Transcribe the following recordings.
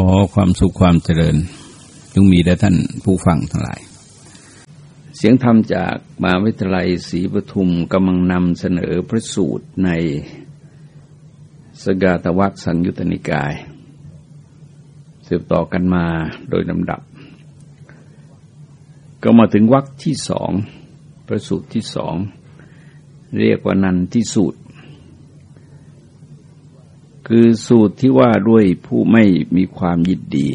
ขอความสุขความเจริญจงมีแด่ท่านผู้ฟังทั้งหลาย เสียงธรรมจากมหาวิทยาลัยศรีปทุมกำลังนำเสนอพระสูตรในสกาตวัคสังยุตนิกาย สืบต่อกันมาโดยลำดับ ก็มาถึงวัคที่สอง พระสูตรที่สอง เรียกว่านันที่สูตร คือสูตรที่ว่าด้วยผู้ไม่มีความยินดี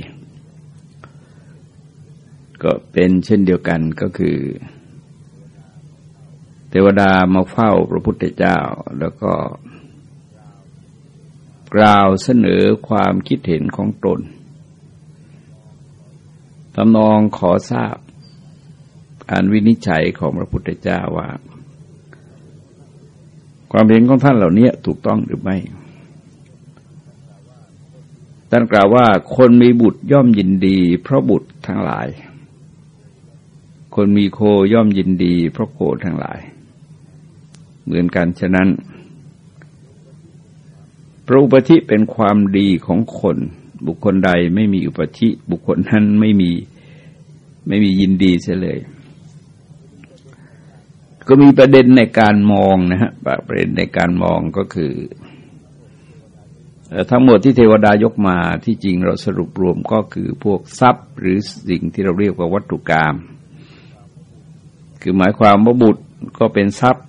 ก็เป็นเช่นเดียวกันก็คือ เทวดามาเฝ้าพระพุทธเจ้าแล้วก็ กล่าวเสนอความคิดเห็นของตนตำนองขอทราบการวินิจฉัยของพระพุทธเจ้าว่า ความเห็นของท่านเหล่านี้ถูกต้องหรือไม่ ท่านกล่าวว่าคนมีบุตรย่อมยินดี เพราะบุตรทั้งหลาย คนมีโคย่อมยินดี เพราะโคทั้งหลาย เหมือนกันฉะนั้นพระอุปธิเป็นความดีของคน บุคคลใดไม่มีอุปธิบุคคลนั้นไม่มีไม่มียินดีเสียเลย ก็มีประเด็นในการมองนะฮะประเด็นในการมองก็คือ ทั้งหมดที่เทวดายกมาที่จริงเราสรุปรวมก็คือพวกทรัพย์ หรือสิ่งที่เราเรียกว่าวัตถุกรรมคือหมายความว่าบุตรก็เป็นทรัพย์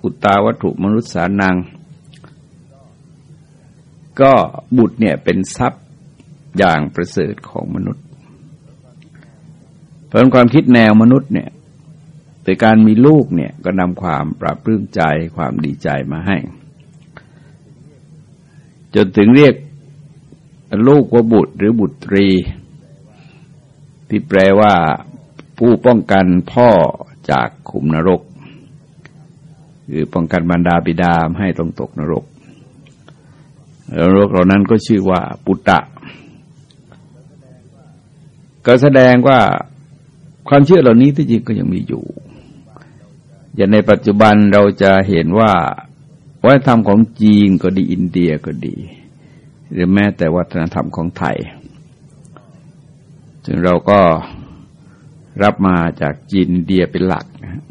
ปุตตาวัตถุมนุษย์สานัง ก็บุตรเนี่ยเป็นทรัพย์อย่างประเสริฐของมนุษย์ เพราะความคิดแนวมนุษย์เนี่ยโดยการมีลูกเนี่ยก็นำความปรับปลื้มใจความดีใจมาให้ จนถึงเรียกลูกว่าบุตรหรือบุตรี ที่แปลว่าผู้ป้องกันพ่อจากขุมนรกหรือป้องกันบรรดาบิดาให้ต้องตกนรกนรกเหล่านั้นก็ชื่อว่าปุตตะ ก็แสดงว่าความเชื่อเหล่านี้ที่จริงก็ยังมีอยู่ อย่างในปัจจุบันเราจะเห็นว่า วัฒนธรรมของจีนก็ดีอินเดียก็ดี หรือแม้แต่วัฒนธรรมของไทยซึ่งเราก็รับมาจากจีนเดียเป็นหลักนะ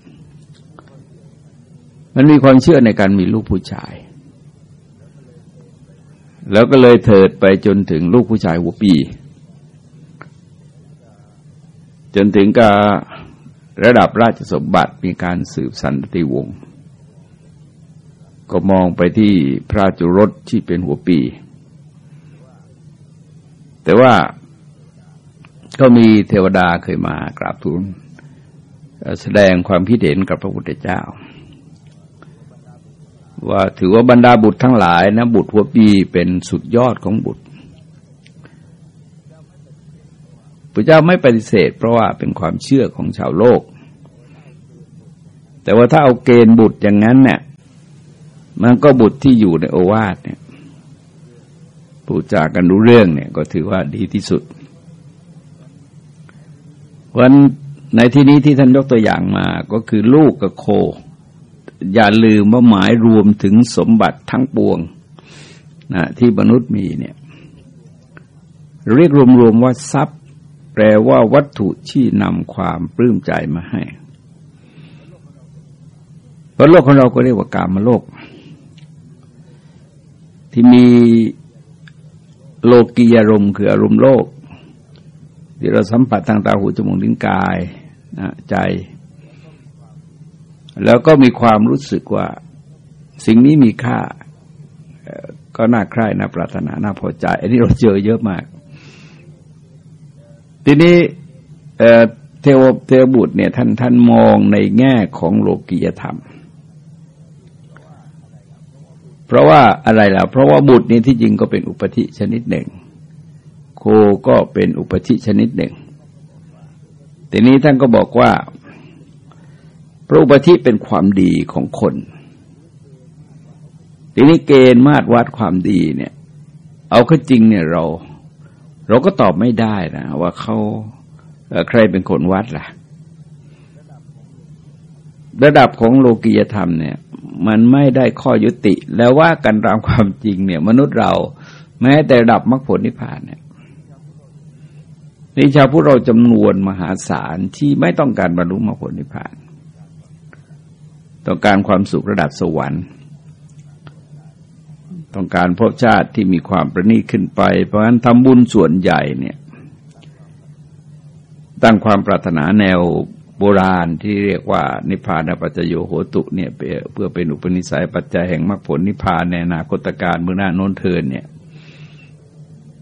มันมีความเชื่อในการมีลูกผู้ชาย แล้วก็เลยเถิดไปจนถึงลูกผู้ชายหัวปี จนถึงกับระดับราชสมบัติมีการสืบสันติวงศ์ ก็มองไปที่พระจุรสที่เป็นหัวปี แต่ว่าก็มีเทวดาเคยมากราบทูลแสดงความคิดเห็นกับพระพุทธเจ้า ว่าถือว่าบรรดาบุตรทั้งหลายนะบุตรหัวปีเป็นสุดยอดของบุตรพระเจ้าไม่ปฏิเสธ เพราะว่าเป็นความเชื่อของชาวโลก แต่ว่าถ้าเอาเกณฑ์บุตรอย่างนั้นเนี่ย มันก็บุตรที่อยู่ในโอวาทเนี่ยพูจากันรู้เรื่องเนี่ยก็ถือว่าดีที่สุด วันในที่นี้ที่ท่านยกตัวอย่างมาก็คือลูกกับโค อย่าลืมว่าหมายรวมถึงสมบัติทั้งปวงนะที่มนุษย์มีเนี่ยเรียกรวมๆว่าทรัพย์ แปลว่าวัตถุที่นำความปลื้มใจมาให้เพราะโลกของเราก็เรียกว่ากามโลก ที่มีโลกียารมคืออารมณ์โลก ที่เราสัมผัสทางตาหูจมูกลิ้นกายนะใจ แล้วก็มีความรู้สึกว่า สิ่งนี้มีค่า ก็น่าใคร่น่าปรารถนาน่าพอใจ อันนี้เราเจอเยอะมาก ทีนี้เทวเทวบุตรเนี่ยท่านท่านมองในแง่ของโลกียธรรมเราะว่าอะไรล่ะ เพราะว่าบุตรนี้ที่จริงก็เป็นอุปธิชนิดหนึ่ง โคก็เป็นอุปธิชนิดหนึ่งทีนี้ท่านก็บอกว่า พระอุปธิเป็นความดีของคน ทีนี้เกณฑ์มาตรวัดความดีเนี่ย เอาข้อจริงเนี่ยเรา เราก็ตอบไม่ได้นะว่าเขาใครเป็นคนวัดล่ะ ระดับของโลกียธรรมเนี่ย มันไม่ได้ข้อยุติแล้วว่ากันตามความจริงเนี่ย มนุษย์เรา แม้แต่ระดับมรรคผลนิพพานเนี่ยนี่ชาวพุทธเราจำนวนมหาศาลที่ไม่ต้องการบรรลุมรรคผลนิพพาน ต้องการความสุขระดับสวรรค์ต้องการพบชาติที่มีความประณีตขึ้นไป เพราะฉะนั้นทำบุญส่วนใหญ่เนี่ย ตั้งความปรารถนาแนว โบราณที่เรียกว่า นิพพานปัจจโยโหตุเนี่ยเพื่อเป็นอุปนิสัยปัจจัยแห่งมรรคผลนิพพานในอนาคตการเมื่อหน้าโน้นเทินเนี่ย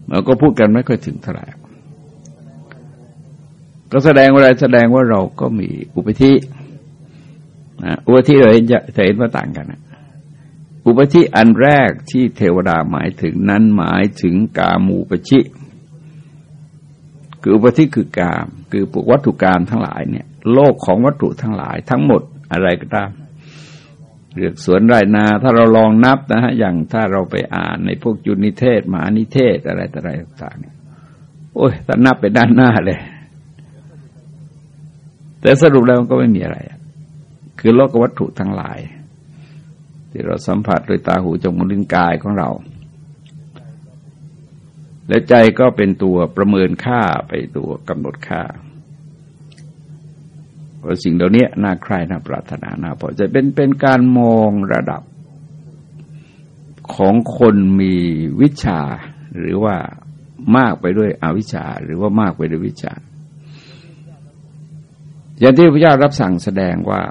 เราก็พูดกันไม่ค่อยถึงเท่าไหร่ก็แสดงอะไรแสดงว่าเราก็มีอุปธินะอุปธิเราเห็นจะเห็นว่าต่างกันนะอุปธิอันแรกที่เทวดาหมายถึงนั้นหมายถึงกามูปชิ คืออุปธิคือกาม คือพวกวัตถุกรรมทั้งหลายเนี่ย โลกของวัตถุทั้งหลายทั้งหมดอะไรก็ตามเรื่องสวนไรนา ถ้าเราลองนับนะฮะอย่างถ้าเราไปอ่านในพวกจุนิเทศมหานิเทศอะไรต่ออะไรต่างๆโอ้ยถ้านับไปด้านหน้าเลย แต่สรุปแล้วมันก็ไม่มีอะไร คือโลกวัตถุทั้งหลาย ที่เราสัมผัสโดยตาหูจมูกลิ้นกายของเรา และใจก็เป็นตัวประเมินค่าไปตัวกำหนดค่า ว่าสิ่งเหล่านี้น่าใคร่น่าปรารถนาน่าพอใจเป็นเป็นการมองระดับของคนมีวิชา หรือว่ามากไปด้วยอวิชชา หรือว่ามากไปด้วยวิชา อย่างที่พระเจ้ารับสั่งแสดงว่า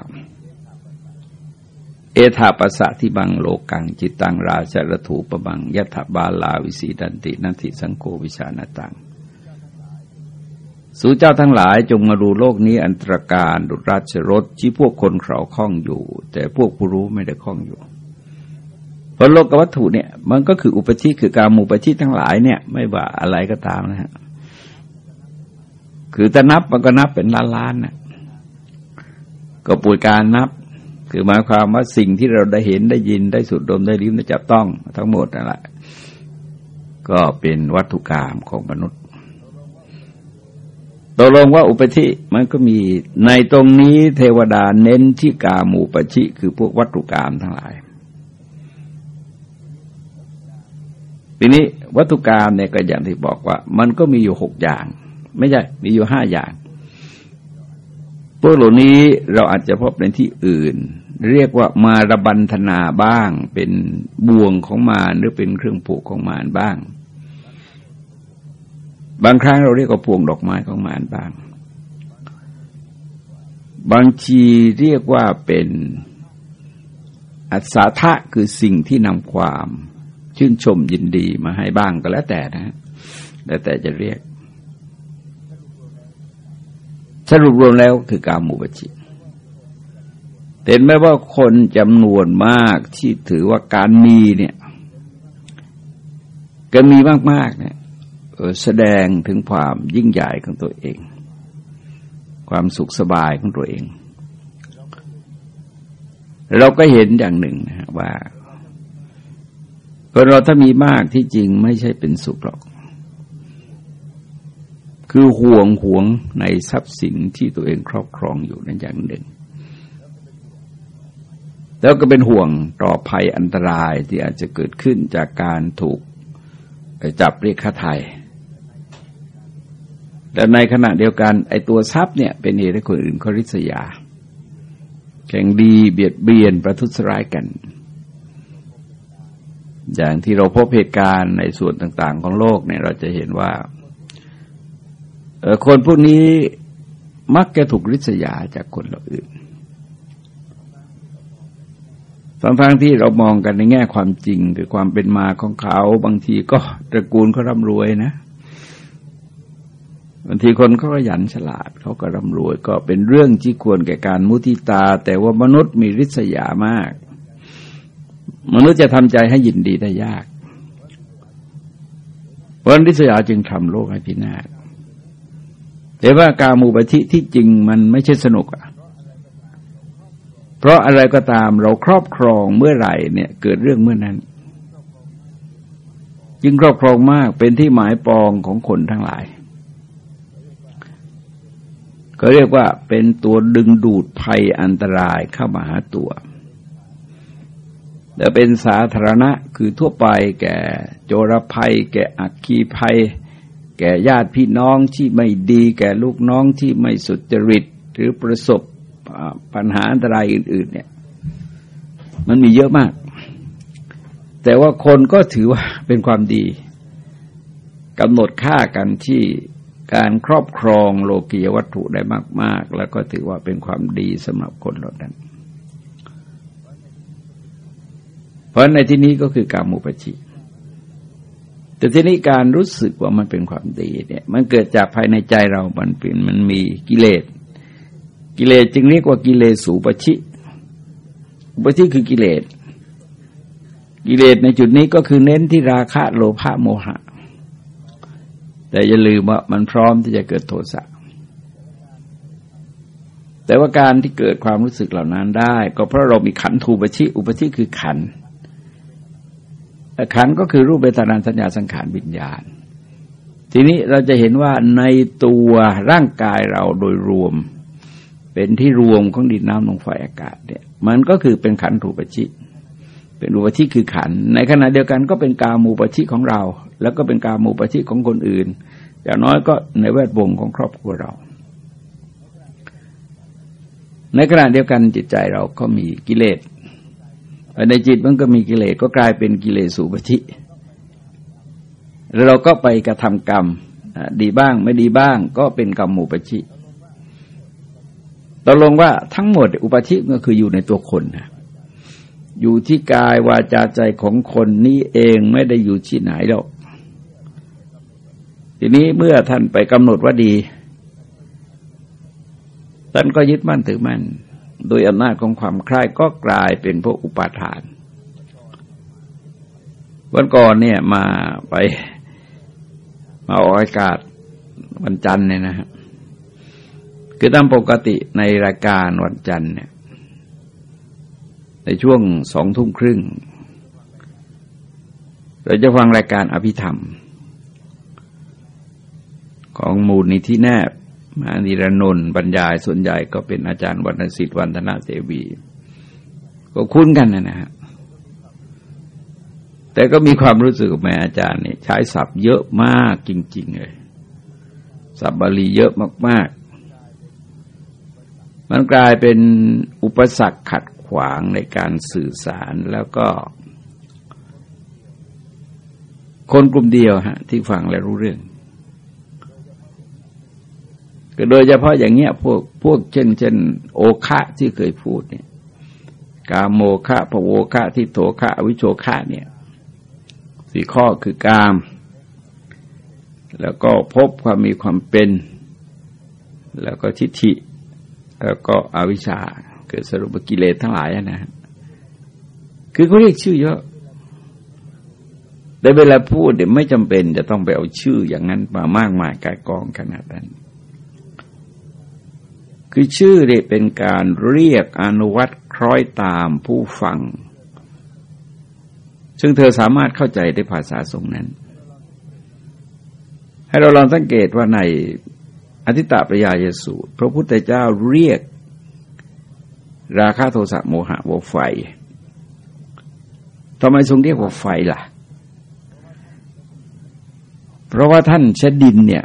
เอธาปัสสะที่บังโลกัง จิตตังราชรถูปบังยัตถบาลาวิสีดันตินันติสังโกวิชาณตัง สู่เจ้าทั้งหลายจงมาดูโลกนี้อันตรการดุราชรถที่พวกคนเขาคล้องอยู่ แต่พวกผู้รู้ไม่ได้คล้องอยู่เพราะโลกวัตถุเนี่ย มันก็คืออุปธิคือการมูปธิทั้งหลายเนี่ย ไม่ว่าอะไรก็ตามนะฮะคือจะนับมันก็นับเป็นล้านล้านนะก็ป่วยการนับ คือหมายความว่าสิ่งที่เราได้เห็นได้ยินได้สุดดมได้ลิ้มได้จับต้อง ทั้งหมดนั่นแหละก็เป็นวัตถุกรรมของมนุษย์ ตกลงว่าอุปธิมันก็มีในตรงนี้เทวดาเน้นที่กามูปชิคือพวกวัตถุกรรมทั้งหลาย ทีนี้วัตถุกรรมเนี่ยก็อย่างที่บอกว่า มันก็มีอยู่หกอย่าง ไม่ใช่ มีอยู่ห้าอย่าง พวกเหล่านี้เราอาจจะพบในที่อื่น เรียกว่ามารบันธนาบ้าง เป็นบ่วงของมารหรือเป็นเครื่องผูกของมารบ้าง บางครั้งเราเรียกว่าพวงดอกไม้ของมารบ้าง บางทีเรียกว่าเป็นอัศทะคือสิ่งที่นำความชื่นชมยินดีมาให้บ้างก็แล้วแต่นะ แล้วแต่จะเรียก สรุปรวมแล้วคือการมุบชิเห็นไหมว่าคนจำนวนมากที่ถือว่าการมีเนี่ย ก็มีมากๆเนี่ย แสดงถึงความยิ่งใหญ่ของตัวเอง ความสุขสบายของตัวเอง เราก็เห็นอย่างหนึ่งนะว่าคนเราถ้ามีมากที่จริงไม่ใช่เป็นสุขหรอก คือห่วงห่วงในทรัพย์สินที่ตัวเองครอบครองอยู่นั่นอย่างหนึ่ง แล้วก็เป็นห่วงต่อภัยอันตรายที่อาจจะเกิดขึ้นจากการถูกจับเรียกค่าไทย แต่ในขณะเดียวกันไอ้ตัวทรัพย์เนี่ยเป็นเหตุให้คนอื่นเขาริษยา แข่งดีเบียดเบียนประทุษร้ายกัน อย่างที่เราพบเหตุการณ์ในส่วนต่างๆ ของโลกเนี่ยเราจะเห็นว่าคนพวกนี้มักจะถูกริษยาจากคนเราอื่นทั้งทังที่เรามองกันในแง่ความจริงคือความเป็นมาของเขาบางทีก็ตระกูลเขาร่ำรวยนะ บางทีคนเขาก็ยันฉลาดเขาก็ร่ำรวยก็เป็นเรื่องที่ควรแก่การมุทิตา แต่ว่ามนุษย์มีริษยามาก มนุษย์จะทำใจให้ยินดีได้ยากเพราะริษยาจึงทำโลกให้พินาศแต่ว่าการมูปธิที่จริงมันไม่ใช่สนุกอะเพราะอะไรก็ตามเราครอบครองเมื่อไหร่เนี่ย เกิดเรื่องเมื่อนั้นจึงครอบครองมากเป็นที่หมายปองของคนทั้งหลาย ก็เรียกว่าเป็นตัวดึงดูดภัยอันตรายเข้ามาหาตัวแต่เป็นสาธารณะคือทั่วไปแก่โจรภัย แก่อักคีภัย แก่ญาติพี่น้องที่ไม่ดี แก่ลูกน้องที่ไม่สุจริต หรือประสบปัญหาอันตรายอื่น ๆ เนี่ย มันมีเยอะมาก แต่ว่าคนก็ถือว่าเป็นความดีกำหนดค่ากันที่ การครอบครองโลกียวัตถุได้มาก ๆ แล้วก็ถือว่าเป็นความดีสำหรับคนเหล่านั้น เพราะในที่นี้ก็คือการมุปชิแต่ทีนี้การรู้สึกว่ามันเป็นความดีเนี่ยมันเกิดจากภายในใจเรา มันเป็นมันมีกิเลส กิเลสจึงเรียกว่ากิเลสสูปชิอุปชิคือกิเลส กิเลสในจุดนี้ก็คือเน้นที่ราคะโลภะโมหะ แต่อย่าลืมว่ามันพร้อมที่จะเกิดโทสะแต่ว่าการที่เกิดความรู้สึกเหล่านั้นได้ ก็เพราะเรามีขันธูปชิ อุปชิคือขัน ขันก็คือรูปเบตนาสัญญาสังขารวิญญาณ ทีนี้เราจะเห็นว่าในตัวร่างกายเราโดยรวม เป็นที่รวมของดินน้ำลมไฟอากาศเนี่ย มันก็คือเป็นขันธูปชิเป็นอุปชิคือขัน ในขณะเดียวกันก็เป็นกามูปชิของเรา แล้วก็เป็นการมูปชิของคนอื่น อย่างน้อยก็ในแวดวงของครอบครัวเรา ในขณะเดียวกันจิตใจเราก็มีกิเลสในจิตมันก็มีกิเลสก็กลายเป็นกิเลสสูปชิแล้วเราก็ไปกระทำกรรม ดีบ้างไม่ดีบ้าง ก็เป็นกรรมมูปชิตกลงว่าทั้งหมดอุปชิก็คืออยู่ในตัวคนนะ อยู่ที่กายวาจาใจของคนนี้เองไม่ได้อยู่ที่ไหนหรอกทีนี้เมื่อท่านไปกำหนดว่าดี ท่านก็ยึดมั่นถือมั่น โดยอำนาจของความคลายก็กลายเป็นพวกอุปาทาน วันก่อนเนี่ยมาไป มาออกอากาศวันจันทร์เนี่ยนะครับคือตามปกติในรายการวันจันทร์เนี่ย ในช่วงสองทุ่มครึ่ง เราจะฟังรายการอภิธรรม ของมูลนิธิแนบมานิรนนท์บรรยายส่วนใหญ่ก็เป็นอาจารย์วรรณสิทธิ์วันธนาเสวี ก็คุ้นกันนะนะฮะแต่ก็มีความรู้สึกแม่อาจารย์นี่ใช้ศัพท์เยอะมากจริง ๆ เลย ศัพท์บาลีเยอะมากๆ มันกลายเป็นอุปสรรคขัดขวางในการสื่อสารแล้วก็ คนกลุ่มเดียวฮะที่ฟังและรู้เรื่องก็โดยเฉพาะอย่างเงี้ยพวกพวกเช่น เช่น โอคะที่เคยพูดเนี่ยกาโมคะพโวคะทิโถคะวิโชคะเนี่ยสี่ข้อคือกาม แล้วก็พบความมีความเป็น แล้วก็ทิฏฐิ แล้วก็อวิชชาเกิดสรุปกิเลสทั้งหลายนะคือเขาเรียกชื่อเยอะแต่เวลาพูดเดี๋ยไม่จำเป็นจะต้องไปเอาชื่ออย่างนั้นมามากมายกายกองขนาดนั้น คือชื่อเนี่ยเป็นการเรียกอนุวัตคล้อยตามผู้ฟัง ซึ่งเธอสามารถเข้าใจในภาษาทรงนั้น ให้เราลองสังเกตว่าใน อธิตาปริยายสูตร พระพุทธเจ้าเรียก ราคาโทสะโมหะว่าไฟทำไมทรงเรียกว่าไฟล่ะ เพราะว่าท่านเชดินเนี่ย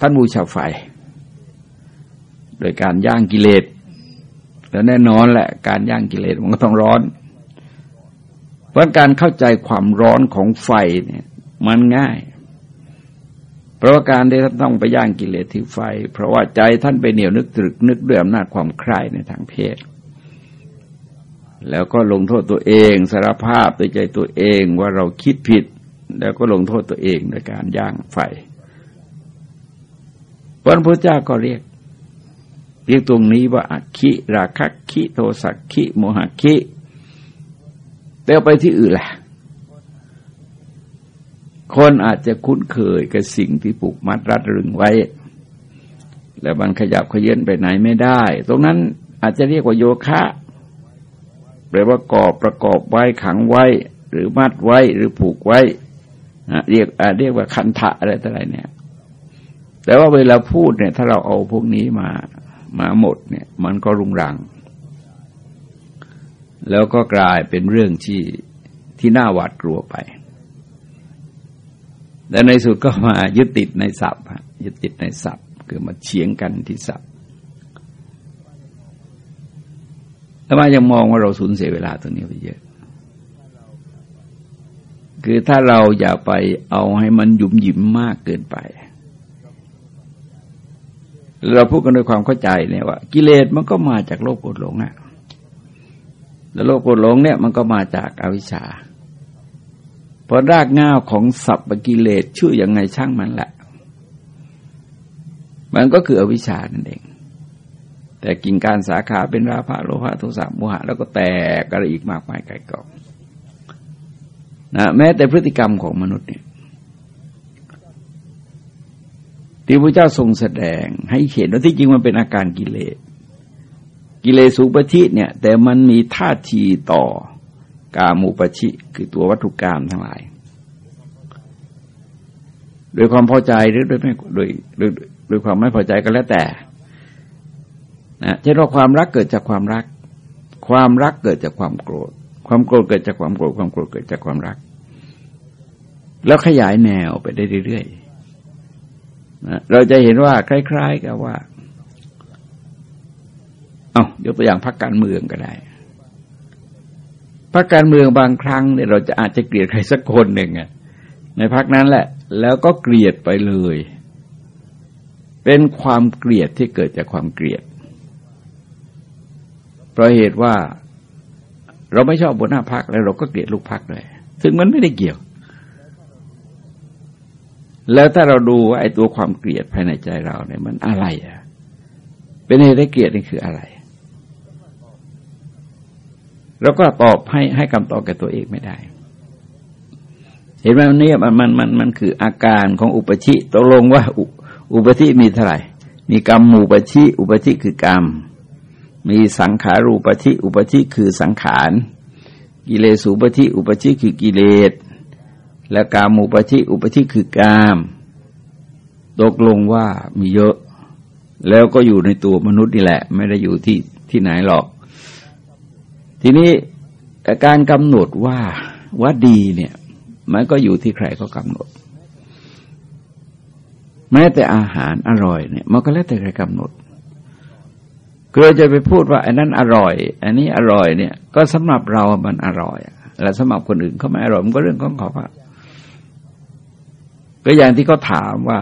ท่านบูชาไฟ โดยการย่างกิเลสแล้วแน่นอนแหละ การย่างกิเลสมันก็ต้องร้อน เพราะการเข้าใจความร้อนของไฟเนี่ย มันง่าย เพราะว่าการที่ท่านต้องไปย่างกิเลสที่ไฟ เพราะว่าใจท่านไปเหนียวนึกตรึกนึกด้วยอำนาจความใคร่ในทางเพศ แล้วก็ลงโทษตัวเองสารภาพด้วยใจตัวเองว่าเราคิดผิด แล้วก็ลงโทษตัวเองโดยการย่างไฟพระพุทธเจ้าก็เรียก เรียกตรงนี้ว่าอักขิราคะขิโทสักขิโมหะขิแต่ไปที่อื่นแหละ คนอาจจะคุ้นเคยกับสิ่งที่ผูกมัดรัดรึงไว้ แล้วมันขยับขยื่นไปไหนไม่ได้ ตรงนั้นอาจจะเรียกว่าโยคะแปลว่ากอบประกอบไว้ขังไว้ หรือมัดไว้หรือผูกไว้เรียกเรียกว่าคันทะอะไรต่ออะไรเนี่ย แต่ว่าเวลาพูดเนี่ย ถ้าเราเอาพวกนี้มามาหมดเนี่ย มันก็รุงรัง แล้วก็กลายเป็นเรื่องที่ที่น่าหวาดกลัวไป แต่ในสุดก็มายึดติดในศัพท์ยึดติดในศัพท์ คือมาเฉียงกันที่ศัพท์แล้วมายังมองว่าเราสูญเสียเวลาตรงนี้ไปเยอะ คือถ้าเราอย่าไปเอาให้มันหยุมหยิมมากเกินไป เราพูดกันด้วยความเข้าใจเนี่ยว่า กิเลสมันก็มาจากโลกโกรธหลงอะแล้วโลกโกรธหลงเนี่ยมันก็มาจากอาวิชชา ราะรากง่าวของสัพปกิเลสชื่ออยังไงช่างมันแหละ มันก็คืออวิชชานั่นเอง แต่กิ่งการสาขาเป็นราภะโลภะโทสะโมหะ แล้วก็แตกอะไรอีกมากมายไกลกองนะแม้แต่พฤติกรรมของมนุษย์เนี่ยที่พระเจ้าทรงแสดงให้เห็นว่าที่จริงมันเป็นอาการกิเลส กิเลสุปชิเนี่ย แต่มันมีท่าทีต่อ กามูปชิ คือตัววัตถุกรรมทั้งหลาย โดยความพอใจหรือโดยไม่โดยโดยโดยความไม่พอใจก็แล้วแต่นะเช่นว่าความรักเกิดจากความรัก ความรักเกิดจากความโกรธ ความโกรธเกิดจากความโกรธ ความโกรธเกิดจากความรัก แล้วขยายแนวไปได้เรื่อยๆนะเราจะเห็นว่าคล้าย ๆ กับว่า เอายกตัวอย่างพรรคการเมืองก็ได้ พรรคการเมืองบางครั้งเนี่ยเราจะอาจจะเกลียดใครสักคนหนึ่งอะในพรรคนั้นแหละ แล้วก็เกลียดไปเลย เป็นความเกลียดที่เกิดจากความเกลียด เพราะเหตุว่าเราไม่ชอบบนหน้าพักแล้วเราก็เกลียดลูกพักเลย ซึ่งมันไม่ได้เกี่ยว แล้วถ้าเราดูว่าไอ้ตัวความเกลียดภายในใจเราเนี่ยมันอะไรอะ เป็นเหตุให้เกลียดนี่คืออะไร เราก็ตอบให้ให้คำตอบแก่ตัวเองไม่ได้ เห็นไหมวันนี้มันมันมันมันคืออาการของอุปชิตกลงว่าอุปชิมีเท่าไหร่ มีกรรมมูปชิ อุปชิคือกรรม มีสังขารูปชิอุปชิคือสังขาร กิเลสูปชิอุปชิคือกิเลส และกามูปชิอุปชิคือกามตกลงว่ามีเยอะ แล้วก็อยู่ในตัวมนุษย์นี่แหละ ไม่ได้อยู่ที่ที่ไหนหรอก ทีนี้การกำหนดว่าว่าดีเนี่ย มันก็อยู่ที่ใครก็กำหนด แม้แต่อาหารอร่อยเนี่ยมันก็แล้วแต่ใครกำหนดเกิดจะไปพูดว่าอันนั้นอร่อย อันนี้อร่อยเนี่ย ก็สำหรับเรามันอร่อยแล้วสำหรับคนอื่นเขาไม่อร่อยมันก็เรื่องของเขาอะก็อย่างที่เขาถามว่า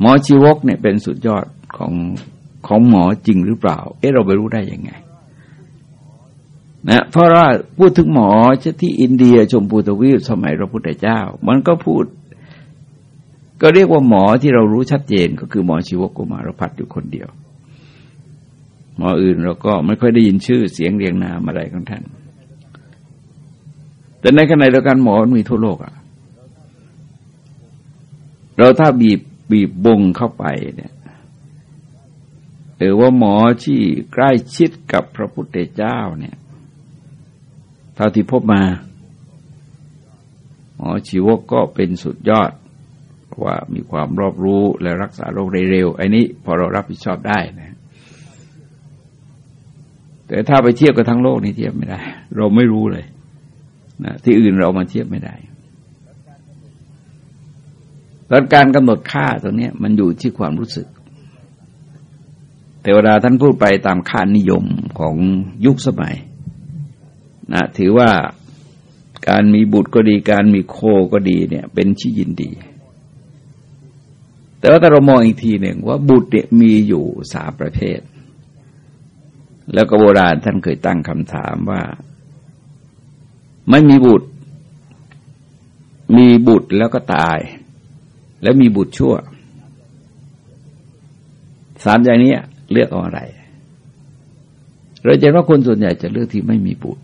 หมอชีวกเนี่ยเป็นสุดยอดของ ของหมอจริงหรือเปล่า เอ๊ะเราไปรู้ได้ยังไงนะเพราะว่าพูดถึงหมอที่อินเดียชมพูทวีปสมัยพระพุทธเจ้า มันก็พูด ก็เรียกว่าหมอที่เรารู้ชัดเจนก็คือหมอชีวกุมารพัฒอยู่คนเดียว หมออื่นเราก็ไม่ค่อยได้ยินชื่อเสียงเรียงนามอะไรของท่าน แต่ในขณะเดียวกันหมอมีทั่วโลกอะเราถ้าบีบบีบบงเข้าไปเนี่ย หรือว่าหมอที่ใกล้ชิดกับพระพุทธเจ้าเนี่ยเท่าที่พบมา หมอชีวกก็เป็นสุดยอดว่ามีความรอบรู้และรักษาโรคได้เร็วไอ้นี้พอเรารับผิดชอบได้นะ แต่ถ้าไปเทียบกับทั้งโลกนี่เทียบไม่ได้ เราไม่รู้เลยนะที่อื่นเรามาเทียบไม่ได้แล้วการกำหนดค่าตรงนี้มันอยู่ที่ความรู้สึก แต่เวลาท่านพูดไปตามค่านิยมของยุคสมัยนะถือว่าการมีบุตรก็ดีการมีโคก็ดีเนี่ย เป็นชี้ยินดี แต่ว่าถ้าเรามองอีกทีหนึ่งว่าบุตรเนี่ยมีอยู่สามประเภท แล้วก็โบราณท่านเคยตั้งคำถามว่า ไม่มีบุตร มีบุตรแล้วก็ตาย แล้วมีบุตรชั่วสามอย่างนี้ เลือกเอาอะไร เราจะว่าคนส่วนใหญ่จะเลือกที่ไม่มีบุตร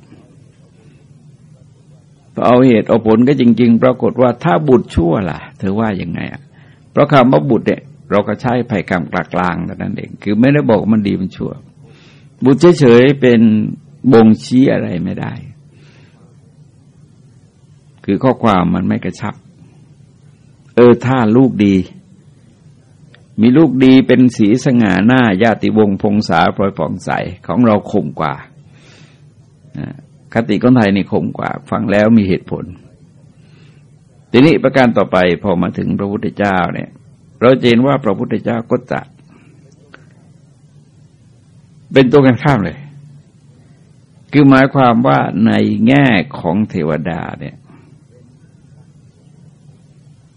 พอเอาเหตุเอาผลก็จริง ๆ ปรากฏว่าถ้าบุตรชั่วล่ะ เธอว่ายังไงอะ เพราะคำว่าบุตรเนี่ยเราก็ใช้ภัยกรรมกลางๆนั่นเอง คือไม่ได้บอกมันดีมันชั่ว บุตรเฉยๆเป็นบ่งชี้อะไรไม่ได้ คือข้อความมันไม่กระชับ เออถ้าลูกดี มีลูกดีเป็นสีสง่าหน้า ญาติวงพงษาพลอยผ่องใสของเราคมกว่าคติคนไทยนี่คมกว่า ฟังแล้วมีเหตุผล ทีนี้ประการต่อไปพอมาถึงพระพุทธเจ้าเนี่ย เราเห็นว่าพระพุทธเจ้าก็จะเป็นตัวกันข้ามเลย คือหมายความว่าในแง่ของเทวดาเนี่ย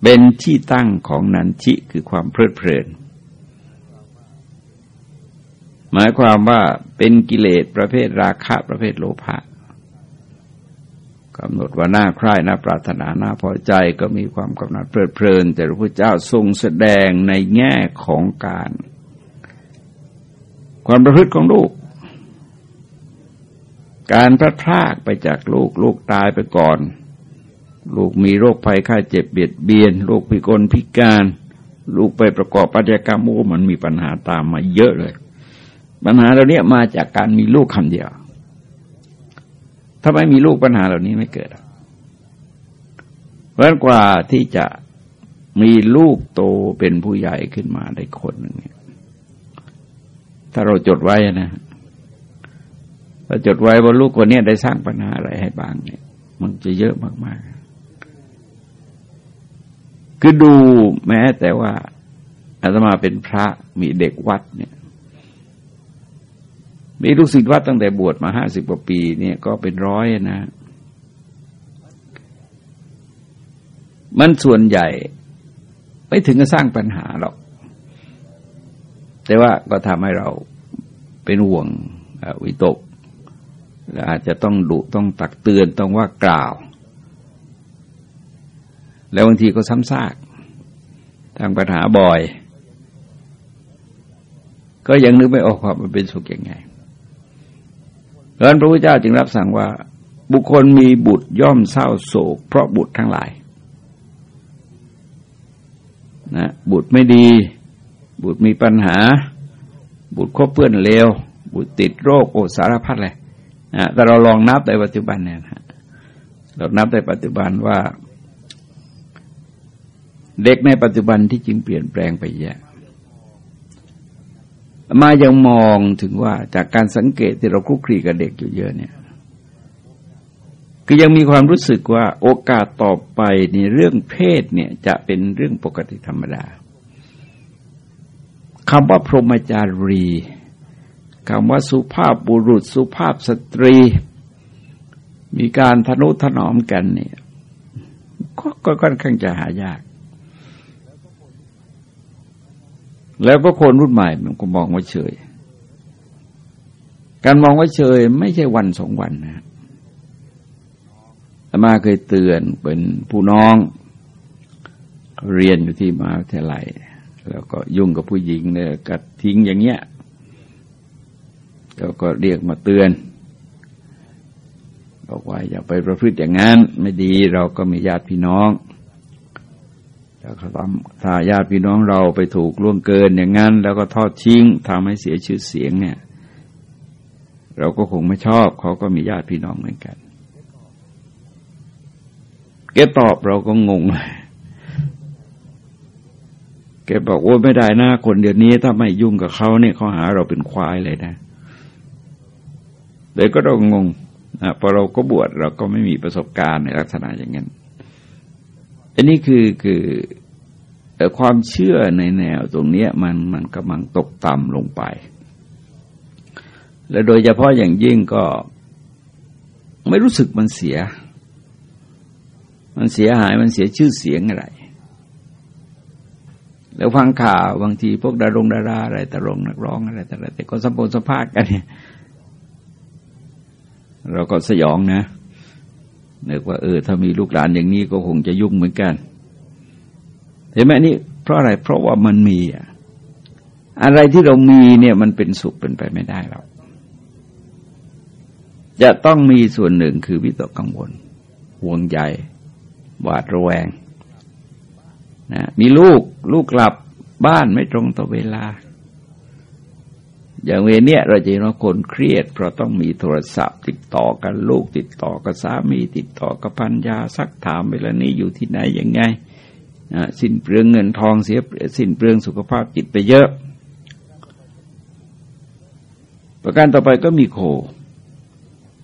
เป็นที่ตั้งของนันชิคือความเพลิดเพลิน หมายความว่าเป็นกิเลสประเภทราคะประเภทโลภะกำหนดว่าหน้าใคร่หน้าปรารถนาหน้าพอใจก็มีความกำหนัดเพลิดเพลิน แต่พระพุทธเจ้าทรงแสดงในแง่ของการ ความประพฤติของลูก การพลัดพรากไปจากลูกลูกตายไปก่อน ลูกมีโรคภัยไข้เจ็บเบียดเบียน ลูกพิกลพิการ ลูกไปประกอบปัจจัยกรรมโอ้มันมีปัญหาตามมาเยอะเลย ปัญหาเราเนี้ยมาจากการมีลูกคำเดียว ถ้าไม่มีลูกปัญหาเหล่านี้ไม่เกิดเพราะกว่าที่จะมีลูกโตเป็นผู้ใหญ่ขึ้นมาได้คนหนึ่งเนี่ยถ้าเราจดไว้นะถ้าจดไว้ว่าลูกคนนี้ได้สร้างปัญหาอะไรให้บ้างเนี่ย มันจะเยอะมากๆ คือดูแม้แต่ว่าอาตมาเป็นพระมีเด็กวัดเนี่ย มีลูกศิษย์วัดตั้งแต่บวชมาห้าสิบกว่าปีเนี่ยก็เป็นร้อยนะ มันส่วนใหญ่ ไม่ถึงกับสร้างปัญหาหรอก แต่ว่าก็ทำให้เราเป็นห่วงวิตก และอาจจะต้องดุต้องตักเตือนต้องว่ากล่าว แล้วบางทีก็ซ้ำซากทางปัญหาบ่อย ก็ยังนึกไม่ออกว่ามันเป็นสุขยังไงดังนั้นพระพุทธเจ้าจึงรับสั่งว่า บุคคลมีบุตรย่อมเศร้าโศก เพราะบุตรทั้งหลายนะบุตรไม่ดี บุตรมีปัญหา บุตรคบเพื่อนเลวบุตรติดโรคโอสารพัดเลยนะแต่เราลองนับในปัจจุบันเนี่ยนะเรานับในปัจจุบันว่า เด็กในปัจจุบันที่จริงเปลี่ยนแปลงไปเยอะมายังมองถึงว่าจากการสังเกตที่เราคุกคีกับเด็กอยู่เยอะเนี่ยคือยังมีความรู้สึกว่าโอกาสต่อไปในเรื่องเพศเนี่ยจะเป็นเรื่องปกติธรรมดาคำว่าพรหมจารีคำว่าสุภาพบุรุษ สุภาพสตรี มีการทนุถนอมกันเนี่ยก็ค่อนข้างจะหายาก แล้วก็คนรุ่นใหม่มันก็มองว่าเฉย การมองว่าเฉยไม่ใช่วันสองวันนะอามาเคยเตือนเป็นผู้น้อง เรียนอยู่ที่มหาวิทยาลัย แล้วก็ยุ่งกับผู้หญิงเนี่ยกัดทิ้งอย่างเงี้ยแล้วก็เรียกมาเตือนบอกว่าอย่าไปประพฤติอย่างนั้น ไม่ดีเราก็มีญาติพี่น้อง ถ้าญาติพี่น้องเราไปถูกล่วงเกินอย่างนั้น แล้วก็ทอดทิ้งทำให้เสียชื่อเสียงเนี่ย เราก็คงไม่ชอบ เขาก็มีญาติพี่น้องเหมือนกันแกตอบเราก็งงเลยแกบอกว่าไม่ได้นะคนเดี๋ยวนี้ ถ้าไม่ยุ่งกับเขาเนี่ยเขาหาเราเป็นควายเลยนะเลยก็เรางงนะพอเราก็บวชเราก็ไม่มีประสบการณ์ในลักษณะอย่างนั้นอันนี้คือคือ แต่ความเชื่อในแนวตรงนี้มันมันกำลังตกต่ำลงไป และโดยเฉพาะอย่างยิ่งก็ไม่รู้สึกมันเสีย มันเสียหายมันเสียชื่อเสียงอะไร แล้วฟังข่าวบางทีพวกดารงดาราอะไรตลงนักร้องอะไรแต่ละแต่ก็สัมปนสัมภาษณ์กันเนี่ยเราก็สยองนะนึกว่าเออถ้ามีลูกหลานอย่างนี้ก็คงจะยุ่งเหมือนกัน เห็นไหมนี่เพราะอะไรเพราะว่ามันมีอะอะไรที่เรามีเนี่ยมันเป็นสุขเป็นไปไม่ได้หรอกจะต้องมีส่วนหนึ่งคือวิตกกังวลห่วงใยหวาดระแวงนะมีลูกลูกกลับบ้านไม่ตรงต่อเวลา อย่างเวเนี้ยเราจะเห็นว่าคนเครียด เพราะต้องมีโทรศัพท์ ติดต่อกันลูกติดต่อกับสามีติดต่อกับพันยาซักถามเวลานี้อยู่ที่ไหนยังไง สิ้นเปลืองเงินทองเสียสิ้นเปลืองสุขภาพจิตไปเยอะ ประการต่อไปก็มีโค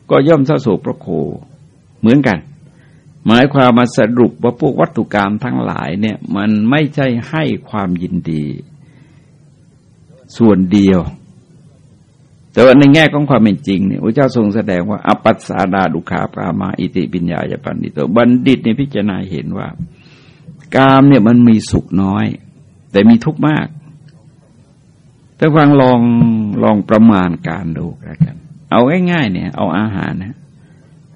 ก็ย่อมเศร้าโศกพระโค เหมือนกัน หมายความมาสรุปว่าพวกวัตถุกรรมทั้งหลายเนี่ยมันไม่ใช่ให้ความยินดี ส่วนเดียว แต่ว่าในแง่ของความเป็นจริงเนี่ยพระเจ้าทรงแสดงว่าอปัสสาดาดุขาปรามาอิติปิญญาญาปันิโตบัณฑิตในพิจารณาเห็นว่า กามเนี่ยมันมีสุขน้อย แต่มีทุกข์มากถ้าฟังลองลองประมาณการดูกัน เอาง่ายๆเนี่ย เอาอาหารนะ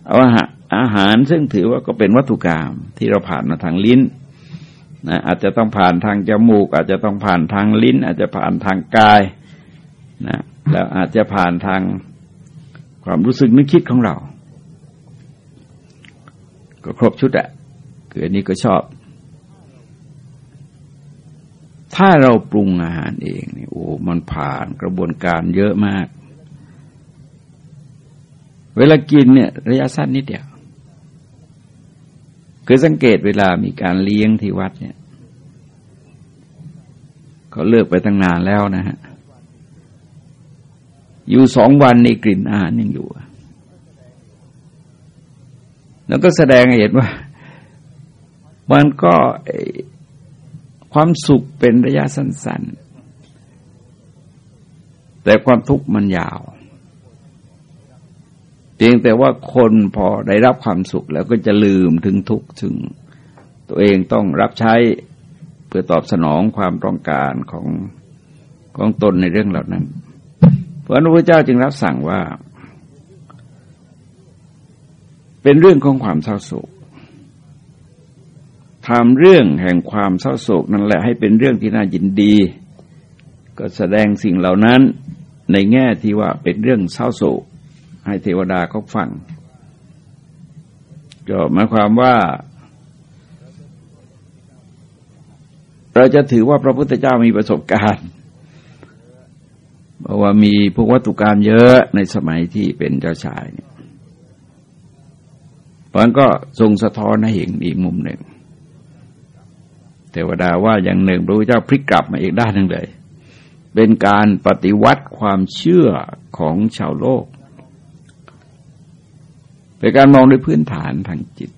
เอาอาหารอาหารซึ่งถือว่าก็เป็นวัตถุกรรมที่เราผ่านมาทางลิ้นนะอาจจะต้องผ่านทางจมูก อาจจะต้องผ่านทางลิ้น อาจจะผ่านทางกายนะแล้วอาจจะผ่านทางความรู้สึกนึกคิดของเรา ก็ครบชุดอะคืออันนี้ก็ชอบ ถ้าเราปรุงอาหารเองนี่โอ้มันผ่านกระบวนการเยอะมาก เวลากินเนี่ยระยะสั้นนิดเดียว คือสังเกตเวลามีการเลี้ยงที่วัดเนี่ยเขาเลิกไปตั้งนานแล้วนะฮะ อยู่สองวันในกลิ่นอาหารยังอยู่ แล้วก็แสดงให้เห็นว่า มันก็ ความสุขเป็นระยะสั้น ๆ แต่ความทุกข์มันยาว เพียงแต่ว่าคนพอได้รับความสุขแล้วก็จะลืมถึงทุกข์ถึง ตัวเองต้องรับใช้เพื่อตอบสนองความต้องการของของตนในเรื่องเหล่านั้นเพราะพระพุทธเจ้าจึงรับสั่งว่า เป็นเรื่องของความเศร้าโศก ทำเรื่องแห่งความเศร้าโศกนั่นแหละให้เป็นเรื่องที่น่ายินดี ก็แสดงสิ่งเหล่านั้นในแง่ที่ว่าเป็นเรื่องเศร้าโศก ให้เทวดาเขาฟังก็หมายความว่า เราจะถือว่าพระพุทธเจ้ามีประสบการณ์เพราะว่ามีพวกวัตถุกรรมเยอะในสมัยที่เป็นเจ้าชายเนี่ยเพราะนั้นก็ทรงสะท้อนให้เห็นอีกมุมหนึ่ง เทวดาว่าอย่างหนึ่งพระพุทธเจ้าพลิกกลับมาอีกด้านหนึ่งเลย เป็นการปฏิวัติความเชื่อของชาวโลก เป็นการมองด้วยพื้นฐานทางจิต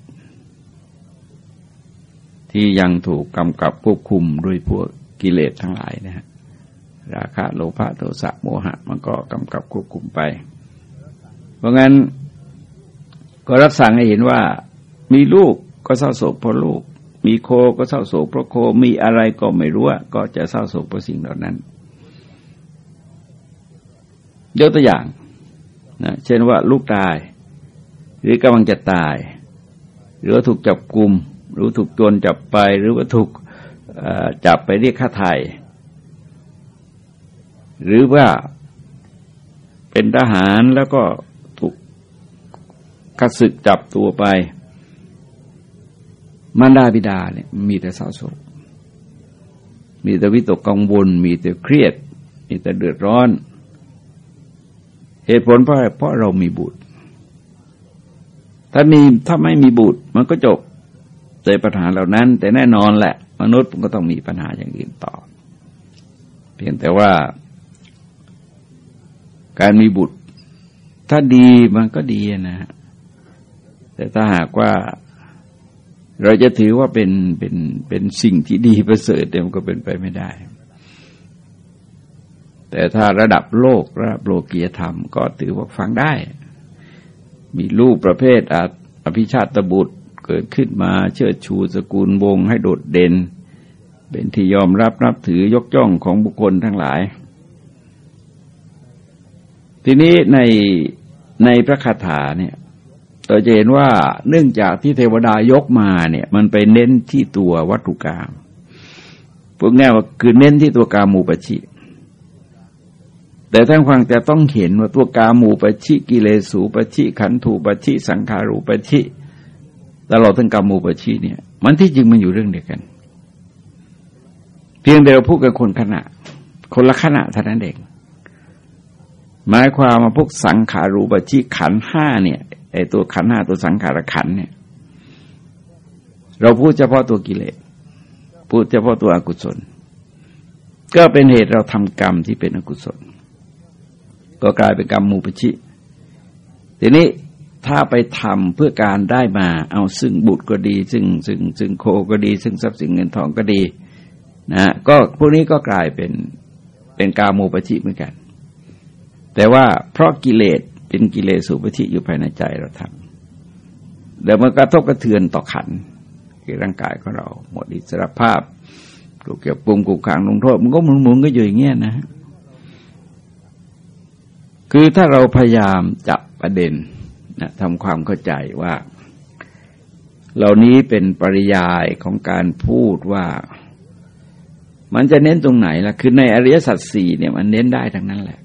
ที่ยังถูกกำกับควบคุมด้วยพวกกิเลสทั้งหลายนะฮะราคะโลภะโทสะโมหะ มันก็กำกับควบคุมไป เพราะงั้นก็รับสั่งให้เห็นว่ามีลูกก็เศร้าโศกเพราะลูก มีโคก็เศร้าโศกเพราะโคมีอะไรก็ไม่รู้ก็จะเศร้าโศกเพราะสิ่งเหล่านั้นยกตัวอย่างนะเช่นว่าลูกตาย หรือกำลังจะตาย หรือว่าถูกจับกลุ่มหรือถูกโจรจับไป หรือว่าถูกจับไปเรียกค่าไถ่หรือว่าเป็นทหารแล้วก็ถูกกระสึกจับตัวไป มารดาบิดาเนี่ยมีแต่เศร้าโศก มีแต่วิตกกังวล มีแต่เครียด มีแต่เดือดร้อน เหตุผลเพราะเพราะเรามีบุตร ถ้ามีถ้าไม่มีบุตร มันก็จบในปัญหาเหล่านั้น แต่แน่นอนแหละ มนุษย์มันก็ต้องมีปัญหาอย่างอื่นต่อ เพียงแต่ว่า การมีบุตร ถ้าดีมันก็ดีนะฮะแต่ถ้าหากว่า เราจะถือว่าเป็นเป็นเป็นสิ่งที่ดีประเสริฐเดี๋ยวมันก็เป็นไปไม่ได้ แต่ถ้าระดับโลกระดับโลกียธรรม ก็ถือว่าฟังได้ มีลูกประเภทอภิชาตบุตรเกิดขึ้นมาเชิดชูสกุลวงให้โดดเด่น เป็นที่ยอมรับนับถือยกย่องของบุคคลทั้งหลาย ทีนี้ในในพระคาถาเนี่ย เราจะเห็นว่าเนื่องจากที่เทวดายกมาเนี่ย มันไปเน้นที่ตัววัตถุกรรมพวกแง่ว่าคือเน้นที่ตัวกามูปชิ แต่ท่านฟังจะต้องเห็นว่าตัวกามูปชิกิเลสูปชิ ขันธูปชิสังขารูปชิตลอดทั้งกามูปชิเนี่ย มันที่จริงมันอยู่เรื่องเดียวกัน เพียงเดียวพูดกันคนขณะ คนละขณะเท่านั้นเองหมายความมาพวกสังขารูปชิขันห้าเนี่ย ไอตัวขันห้าตัวสังขารขันเนี่ย เราพูดเฉพาะตัวกิเลสพูดเฉพาะตัวอกุศล ก็เป็นเหตุเราทำกรรมที่เป็นอกุศล ก็กลายเป็นกรรมมูปชิ ทีนี้ถ้าไปทำเพื่อการได้มา เอาซึ่งบุตรก็ดี ซึ่งซึ่งซึ่งโคก็ดี ซึ่งทรัพย์สินเงินทองก็ดีนะก็พวกนี้ก็กลายเป็นเป็นกาโมปชิเหมือนกัน แต่ว่าเพราะกิเลส เป็นกิเลสุปชิอยู่ภายในใจเราทำเดี๋ยวมันกระทบกระเทือนต่อขันคือร่างกายของเรา หมดอิสรภาพถูกเกี่ยวปุ่มกุกขังลงโทษมันก็หมุนหมุนก็อยู่อย่างเงี้ยนะ คือถ้าเราพยายามจับประเด็นนะทำความเข้าใจว่า เหล่านี้เป็นปริยายของการพูดว่า มันจะเน้นตรงไหนล่ะ คือในอริยสัจสี่เนี่ยมันเน้นได้ทั้งนั้นแหละ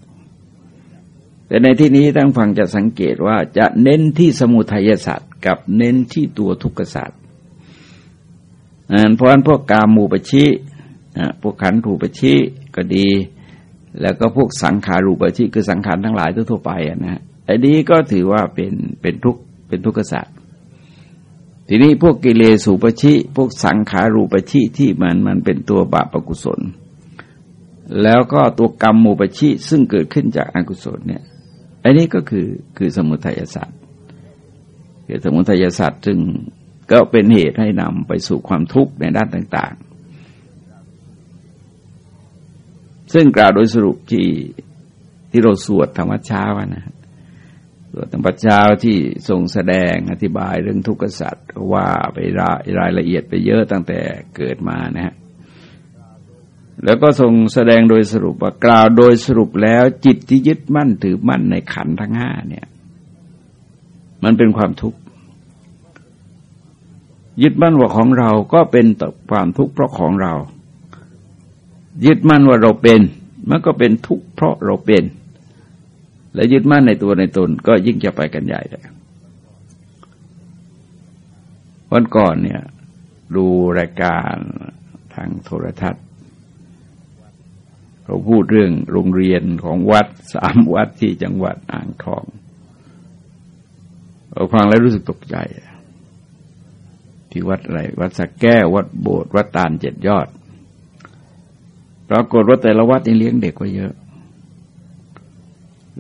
แต่ในที่นี้ทั้งฟังจะสังเกตว่าจะเน้นที่สมุทัยสัจกับเน้นที่ตัวทุกขสัจเพราะนั้นพวกกามูปชิพวกขันธูปชิก็ดี แล้วก็พวกสังขารูปชิคือสังขารทั้งหลายทั่วไปนะฮะไอ้นี้ก็ถือว่าเป็นเป็นทุกเป็นทุกขสัจทีนี้พวกกิเลสูปชิ พวกสังขารูปชิที่มันมันเป็นตัวบาปกุศล แล้วก็ตัวกรรมมูปชิซึ่งเกิดขึ้นจากอกุศลเนี่ย อันนี้ก็คือคือสมุทัยศาสตร์คือสมุทัยศาสตร์ซึ่งก็เป็นเหตุให้นำไปสู่ความทุกข์ในด้านต่าง ๆ ซึ่งกล่าวโดยสรุปที่ที่เราสวดธรรมชานะสวนธรรมชาที่ทรงแสดงอธิบายเรื่องทุกข์สัตว์ว่าไปรายรายละเอียดไปเยอะตั้งแต่เกิดมานะฮะ แล้วก็ทรงแสดงโดยสรุปว่ากล่าวโดยสรุปแล้วจิตที่ยึดมั่นถือมั่นในขันทั้งห้าเนี่ย มันเป็นความทุกข์ยึดมั่นว่าของเราก็เป็นความทุกข์เพราะของเรา ยึดมั่นว่าเราเป็นมันก็เป็นทุกข์เพราะเราเป็น และยึดมั่นในตัวในตนก็ยิ่งจะไปกันใหญ่เลยวันก่อนเนี่ย ดูรายการทางโทรทัศน์ เราพูดเรื่องโรงเรียนของวัดสามวัดที่จังหวัดอ่างทองเราฟังแล้วรู้สึกตกใจ ที่วัดอะไร วัดสักแก้ววัดโบสถ์วัดตาลเจ็ดยอด ปรากฏว่าแต่ละวัดนี่เลี้ยงเด็กไว้เยอะ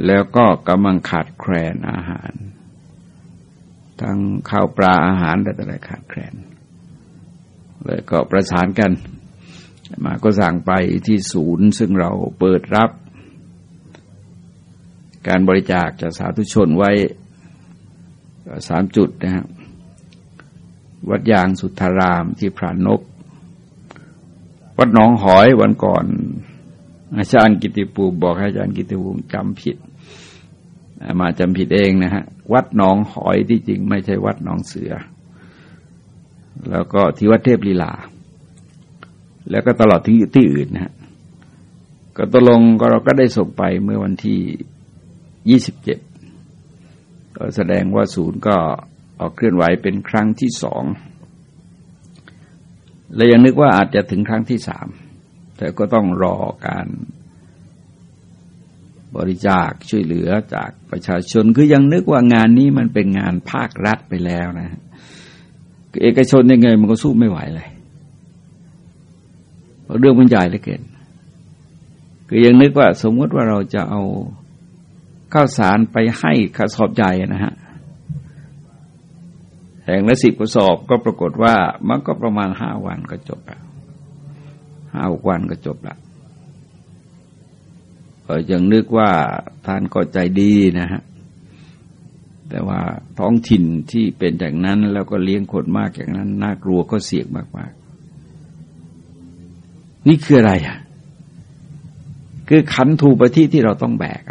แล้วก็กำลังขาดแคลนอาหาร ทั้งข้าวปลาอาหารแต่อะไรขาดแคลนเลยก็ประสานกัน มาก็สั่งไปที่ศูนย์ ซึ่งเราเปิดรับ การบริจาคจากสาธุชนไว้สามจุดนะครับวัดยางสุทธารามที่พรานนก วัดหนองหอยวันก่อน อาจารย์กิติภูมิบอกให้อาจารย์กิติภูมิจำผิด มาจำผิดเองนะฮะ วัดหนองหอยที่จริงไม่ใช่วัดหนองเสือ แล้วก็ที่วัดเทพลีลา แล้วก็ตลอดที่ที่อื่นนะฮะก็ตกลงก็เราก็ได้ส่งไปเมื่อวันที่ยี่สิบเจ็ดก็แสดงว่าศูนย์ก็ออกเคลื่อนไหวเป็นครั้งที่สองและยังนึกว่าอาจจะถึงครั้งที่สามแต่ก็ต้องรอการบริจาคช่วยเหลือจากประชาชนคือยังนึกว่างานนี้มันเป็นงานภาครัฐไปแล้วนะเอกชนยังไงมันก็สู้ไม่ไหวเลย เรื่องมันใหญ่เหลือเกินคือยังนึกว่าสมมติว่าเราจะเอาข้าวสารไปให้กระสอบใหญ่นะฮะแห่งละสิบกระสอบก็ปรากฏว่ามันก็ประมาณห้าวันก็จบแล้วห้าวันก็จบแล้วยังนึกว่าท่านก็ใจดีนะฮะแต่ว่าท้องถิ่นที่เป็นอย่างนั้นแล้วก็เลี้ยงคนมากอย่างนั้น น่ากลัวก็เสี่ยงมากๆ นี่คืออะไรอะคือขันธูปฏิที่เราต้องแบก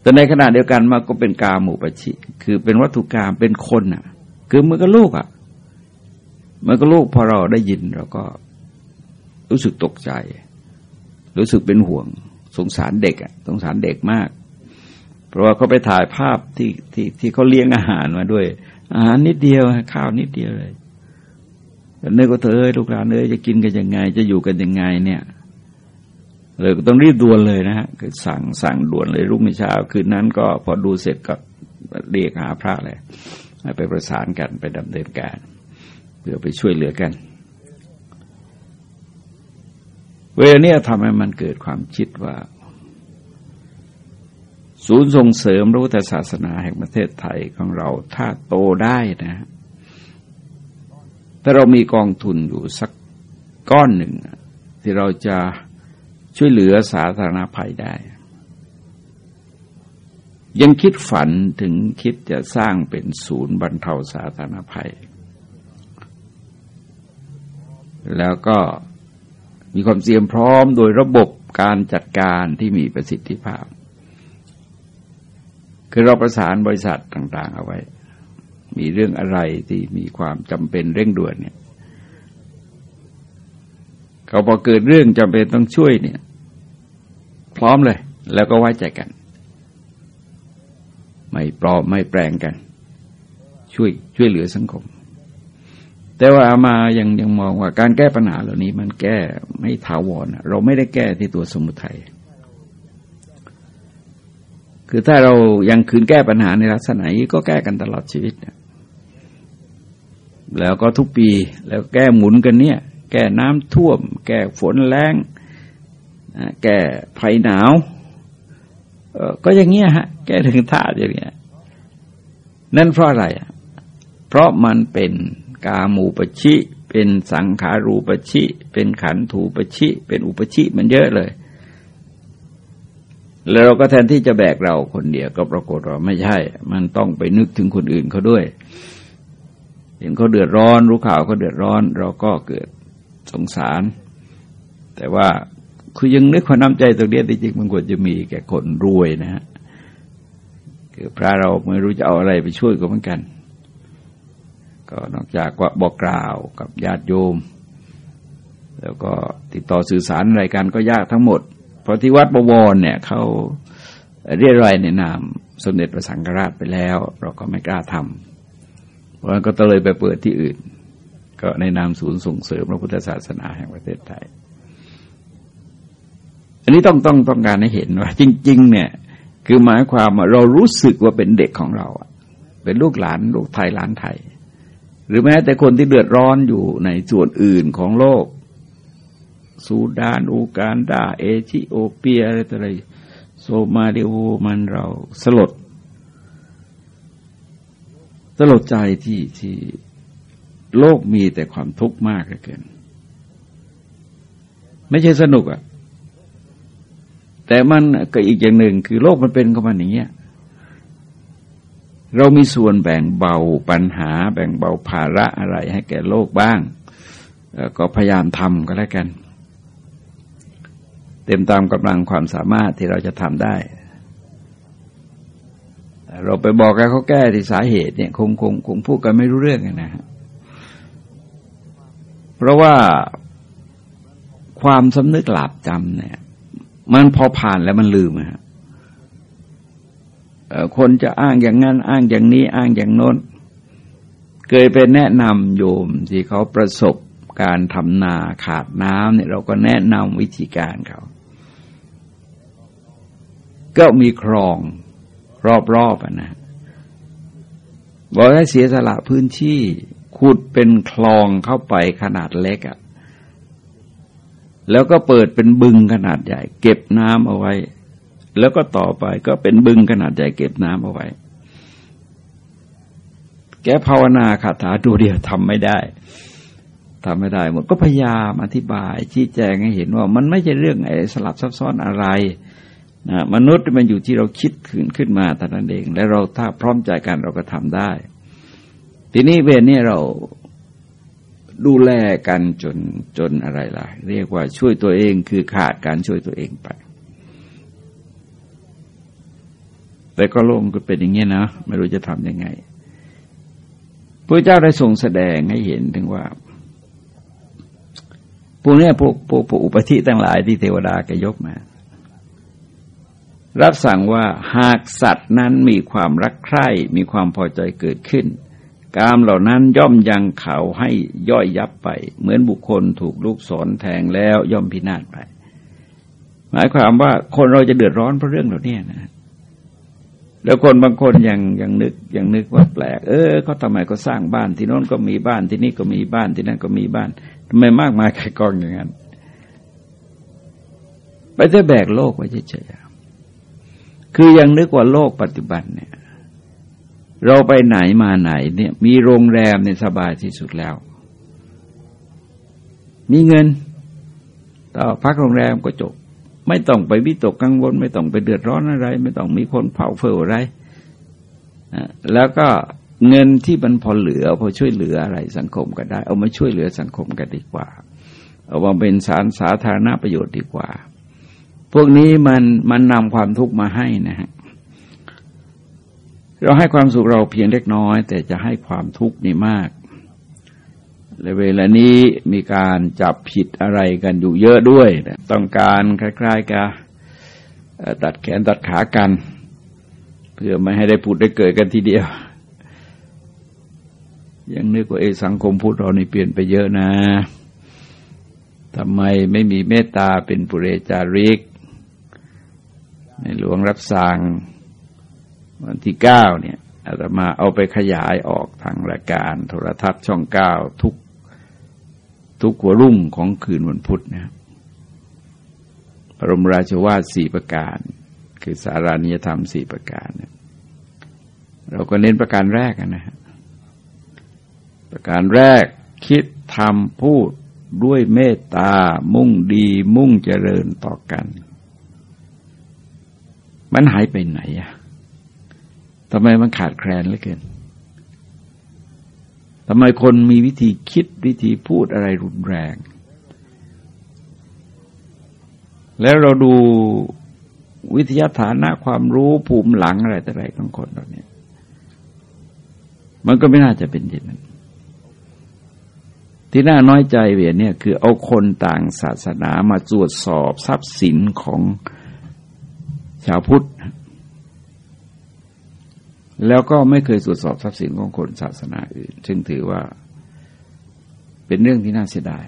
แต่ในขณะเดียวกันมาก็เป็นกาหมู่ปชิ คือเป็นวัตถุกรรมเป็นคนอะ คือมือกับลูกอะมือกับลูกพอเราได้ยินเราก็รู้สึกตกใจ รู้สึกเป็นห่วง สงสารเด็กอะ สงสารเด็กมาก เพราะว่าเขาไปถ่ายภาพที่ที่ที่เขาเลี้ยงอาหารมาด้วย อาหารนิดเดียวข้าวนิดเดียวเลย เนื้อก็เธอเอ้ยลูกหลานเอ้ยจะกินกันยังไง จะอยู่กันยังไงเนี่ยเลยต้องรีบด่วนเลยนะฮะคือสั่งสั่งด่วนเลยรุ่งเช้าคืนนั้นก็พอดูเสร็จก็เรียกหาพระเลยไปประสานกันไปดำเนินการ เพื่อไปช่วยเหลือกัน เวลาเนี้ยทำให้มันเกิดความคิดว่า ศูนย์ส่งเสริมพระพุทธศาสนาแห่งประเทศไทยของเราถ้าโตได้นะ ถ้าเรามีกองทุนอยู่สักก้อนหนึ่ง ที่เราจะช่วยเหลือสาธารณภัยได้ ยังคิดฝันถึงคิดจะสร้างเป็นศูนย์บรรเทาสาธารณภัย แล้วก็มีความเตรียมพร้อมโดยระบบการจัดการที่มีประสิทธิภาพ คือเราประสานบริษัทต่าง ๆ เอาไว้ มีเรื่องอะไรที่มีความจำเป็นเร่งด่วนเนี่ยเขาพอเกิดเรื่องจำเป็นต้องช่วยเนี่ย พร้อมเลย แล้วก็ไว้ใจกัน ไม่ปลอมไม่แปลงกัน ช่วยช่วยเหลือสังคม แต่ว่ามายังยังมองว่าการแก้ปัญหาเหล่านี้มันแก้ไม่ถาวรเราไม่ได้แก้ที่ตัวสมุทัยคือถ้าเรายังคืนแก้ปัญหาในลักษณะนี้ก็แก้กันตลอดชีวิต แล้วก็ทุกปีแล้วแก้หมุนกันเนี่ย แก้น้ำท่วม แก้ฝนแรงแก้ภัยหนาวก็อย่างเงี้ยฮะ แก้ถึงท่าอย่างเงี้ยนั่นเพราะอะไร เพราะมันเป็นกามูปชิ เป็นสังขารูปชิ เป็นขันถูปชิ เป็นอุปชิมันเยอะเลย แล้วเราก็แทนที่จะแบกเราคนเดียวก็ปรากฏว่าไม่ใช่ มันต้องไปนึกถึงคนอื่นเขาด้วย เห็นเขาเดือดร้อน รู้ข่าวเขาเดือดร้อน เราก็เกิดสงสาร แต่ว่าคือยังนึกความน้ำใจตรงนี้จริงๆมันควรจะมีแก่คนรวยนะฮะคือพระเราไม่รู้จะเอาอะไรไปช่วยก็เหมือนกัน ก็นอกจากว่าบอกกล่าวกับญาติโยม แล้วก็ติดต่อสื่อสารอะไรกันก็ยากทั้งหมด เพราะที่วัดบวรเนี่ยเขาเรียกรายในนามสมเด็จพระสังฆราชไปแล้ว เราก็ไม่กล้าทำ เพราะนั้นก็เลยไปเปิดที่อื่น ก็ในนามศูนย์ส่งเสริมพระพุทธศาสนาแห่งประเทศไทย อันนี้ต้องต้องต้องการให้เห็นว่า จริง ๆ เนี่ย คือหมายความว่าเรารู้สึกว่าเป็นเด็กของเราเป็นลูกหลานลูกไทยหลานไทย หรือแม้แต่คนที่เดือดร้อนอยู่ในส่วนอื่นของโลกสูดานอูการดา เอธิโอเปียอะไรต่ออะไรโซมาเดโอมันเราสลด สลดใจที่ที่โลกมีแต่ความทุกข์มากเหลือเกิน ไม่ใช่สนุกอะ่ะ แต่มันก็อีกอย่างหนึ่งคือโลกมันเป็นของมันอย่างเงี้ยเรามีส่วนแบ่งเบาปัญหา แบ่งเบาภาระอะไรให้แก่โลกบ้าง ก็พยายามทำก็แล้วกัน เต็มตามกำลังความสามารถที่เราจะทำได้ เราไปบอกให้เขาแก้ที่สาเหตุเนี่ยคงคงคงพูดกันไม่รู้เรื่องนะฮะเพราะว่าความสำนึกหลาบจำเนี่ย มันพอผ่านแล้วมันลืมฮะคนจะอ้างอย่างนั้น อ้างอย่างนี้ อ้างอย่างโน้น เคยไปแนะนำโยมที่เขาประสบการทำนาขาดน้ำเนี่ยเราก็แนะนำวิธีการเขา ก็มีคลอง รอบๆนะบอกให้เสียสละพื้นที่ขุดเป็นคลองเข้าไปขนาดเล็กอะ่ะ แล้วก็เปิดเป็นบึงขนาดใหญ่ เก็บน้ำเอาไว้ แล้วก็ต่อไปก็เป็นบึงขนาดใหญ่เก็บน้ำเอาไว้ แกภาวนาคาถาดูเดียวทำไม่ได้ทำไม่ได้หมดก็พยายามอธิบายชี้แจงให้เห็นว่ามันไม่ใช่เรื่องไอ้สลับซับซ้อนอะไร นะมนุษย์มันอยู่ที่เราคิดขึ้นขึ้นมาแต่นั้นเอง และเราถ้าพร้อมใจกันเราก็ทำได้ ทีนี้เวรนี่เราดูแลกันจนจนอะไรล่ะ เรียกว่าช่วยตัวเองคือขาดการช่วยตัวเองไป แต่ก็โลงก็เป็นอย่างเงี้นะ ไม่รู้จะทำยังไงพระเจ้าได้ทรงแสดงให้เห็นถึงว่าพวกนี้พวกพวกพวกอุปธิทั้งหลายที่เทวดาก็ยกมา รับสั่งว่าหากสัตว์นั้นมีความรักใคร่ มีความพอใจเกิดขึ้น กามเหล่านั้นย่อมยังเขาให้ย่อยยับไป เหมือนบุคคลถูกลูกศรแทงแล้วย่อมพินาศไป หมายความว่าคนเราจะเดือดร้อนเพราะเรื่องเหล่านี้นะแล้วคนบางคนยังยังนึกยังนึกว่าแปลก เออเขาทำไมก็สร้างบ้านที่โน้นก็มีบ้านที่นี่ก็มีบ้านที่นั่นก็มีบ้านทำไมมากมายไก่กองอย่างนั้น ไปจะแบกโลกไว้เฉยๆ คือยังนึกว่าโลกปัจจุบันเนี่ย เราไปไหนมาไหนเนี่ย มีโรงแรมเนี่ยสบายที่สุดแล้ว มีเงิน ต่อพักโรงแรมก็จบ ไม่ต้องไปวิตกกังวล ไม่ต้องไปเดือดร้อนอะไร ไม่ต้องมีคนเผาเฟืออะไรแล้วก็เงินที่มันพอเหลือพอช่วยเหลืออะไรสังคมก็ได้ เอามาช่วยเหลือสังคมกันดีกว่า เอามาเป็นสารสาธารณประโยชน์ดีกว่า พวกนี้มันมันนำความทุกข์มาให้นะฮะเราให้ความสุขเราเพียงเล็กน้อย แต่จะให้ความทุกข์นี่มากและเวลานี้มีการจับผิดอะไรกันอยู่เยอะด้วยต้องการคล้ายๆกับตัดแขนตัดขากัน เพื่อไม่ให้ได้พูดได้เกิดกันทีเดียว ยังนึกว่าเอสังคมพุทธเรานี่เปลี่ยนไปเยอะนะทำไมไม่มีเมตตาเป็นปุเรจาริก ในหลวงรับสั่งวันที่เก้าเนี่ยอาตมาเอาไปขยายออกทางรายการโทรทัศน์ช่องเก้าทุกทุกหัวรุ่งของคืนวันพุธนะครับพระรมราชวาทสี่ประการ คือสารานิยธรรมสี่ประการเนี่ยเราก็เน้นประการแรกนะฮะประการแรกคิดทำพูดด้วยเมตตามุ่งดีมุ่งเจริญต่อกัน มันหายไปไหนอะทำไมมันขาดแคลนเหลือเกินทำไมคนมีวิธีคิดวิธีพูดอะไรรุนแรง แล้วเราดูวิทยาฐานะความรู้ภูมิหลังอะไรแต่ไรของคนเราเนี่ยมันก็ไม่น่าจะเป็นอย่างนั้น ที่น่าน้อยใจเวียเนี่ย คือเอาคนต่างศาสนามาตรวจสอบทรัพย์สินของ ชาวพุทธ แล้วก็ไม่เคยตรวจสอบทรัพย์สินของคนศาสนาอื่น ซึ่งถือว่าเป็นเรื่องที่น่าเสียดาย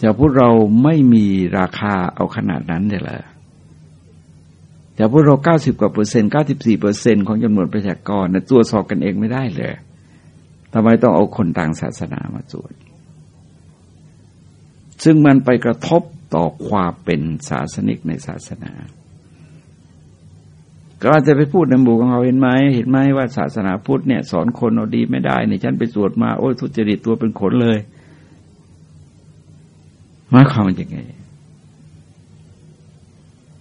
ชาวพุทธเราไม่มีราคาเอาขนาดนั้นเลยเหรอชาวพุทธเราเก้าสิบกว่าเปอร์เซ็นต์เก้าสิบสี่เปอร์เซ็นต์ของจำนวนประชากรนะตรวจสอบกันเองไม่ได้เลยทำไมต้องเอาคนต่างศาสนามาตรวจ ซึ่งมันไปกระทบ ต่อความเป็นศาสนิกในศาสนา ก็อาจจะไปพูดในหมู่ของเราเห็นไหมเห็นไหมว่าศาสนาพุทธเนี่ย สอนคนเอาดีไม่ได้ในฉันไปสวดมาโอ้ยทุจริตตัวเป็นขนเลยมาความว่าอย่างไง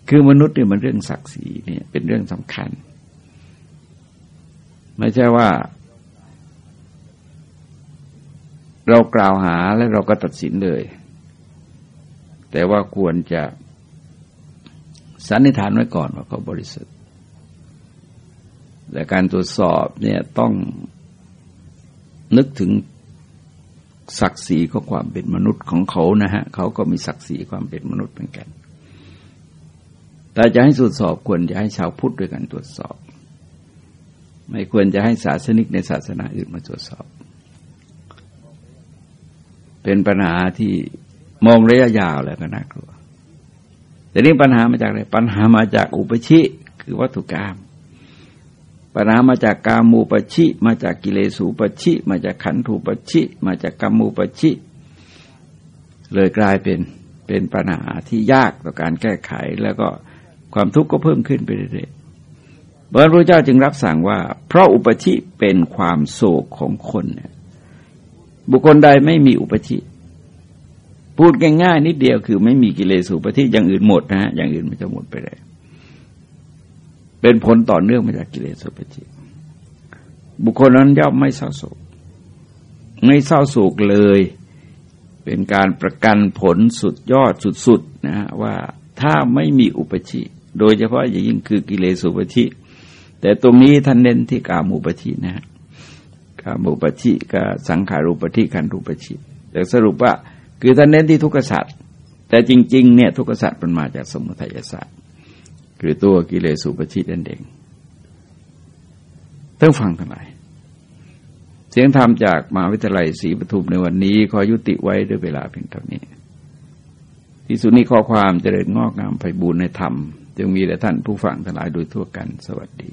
คือมนุษย์เนี่ยมันเรื่องศักดิ์ศรีเนี่ยเป็นเรื่องสำคัญ ไม่ใช่ว่าเรากล่าวหาแล้วเราก็ตัดสินเลย แต่ว่าควรจะสันนิษฐานไว้ก่อนว่าเขาบริสุทธิ์และการตรวจสอบเนี่ยต้องนึกถึงศักดิ์ศรีของความเป็นมนุษย์ของเขานะฮะเขาก็มีศักดิ์ศรีความเป็นมนุษย์เหมือนกัน แต่จะให้ตรวจสอบควรจะให้ชาวพุทธด้วยกันตรวจสอบ ไม่ควรจะให้ศาสนิกในศาสนาอื่นมาตรวจสอบ เป็นปัญหาที่ มองระยะยาวแล้วก็น่ากลัว แต่นี้ปัญหามาจากอะไร ปัญหามาจากอุปชิ คือวัตถุกรรมปัญหามาจากกามูปชิ มาจากกิเลสูปชิ มาจากขันธูปชิ มาจากกามูปชิ เลยกลายเป็นเป็นปัญหาที่ยากต่อการแก้ไข แล้วก็ความทุกข์ก็เพิ่มขึ้นไปเรื่อยๆพระพุทธเจ้าจึงรับสั่งว่า เพราะอุปชิเป็นความโศกของคนเนี่ยบุคคลใดไม่มีอุปชิ พูดง่ายๆนิดเดียวคือไม่มีกิเลสูปชิอย่างอื่นหมดนะฮะอย่างอื่นมันจะหมดไปเลยเป็นผลต่อเนื่องมาจากกิเลสุปจิบุคคลนั้นย่อมไม่เศร้าโศก ไม่เศร้าโศกเลย เป็นการประกันผลสุดยอดสุดๆนะฮะว่าถ้าไม่มีอุปชิ โดยเฉพาะอย่างยิ่งคือกิเลสุปชิแต่ตรงนี้ท่านเน้นที่กามุปชินะฮะกามุปชิกับสังขารุปชิขันรูปชิแต่สรุปว่า คือท่านเน้นที่ทุกขสัตว์แต่จริงๆเนี่ยทุกขสัตว์มันมาจากสมุทัยศาสตร์คือตัวกิเลสุปชิตนั่นเองต้องฟังทั้งหลายเสียงธรรมจากมหาวิทยาลัยศรีปทุมในวันนี้ ขอยุติไว้ด้วยเวลาเพียงเท่านี้ ที่สุดนี้ข้อความเจริญงอกงามไปบูรณนธรรม จึงมีแต่ท่านผู้ฟังทั้งหลายโดยทั่วกันสวัสดี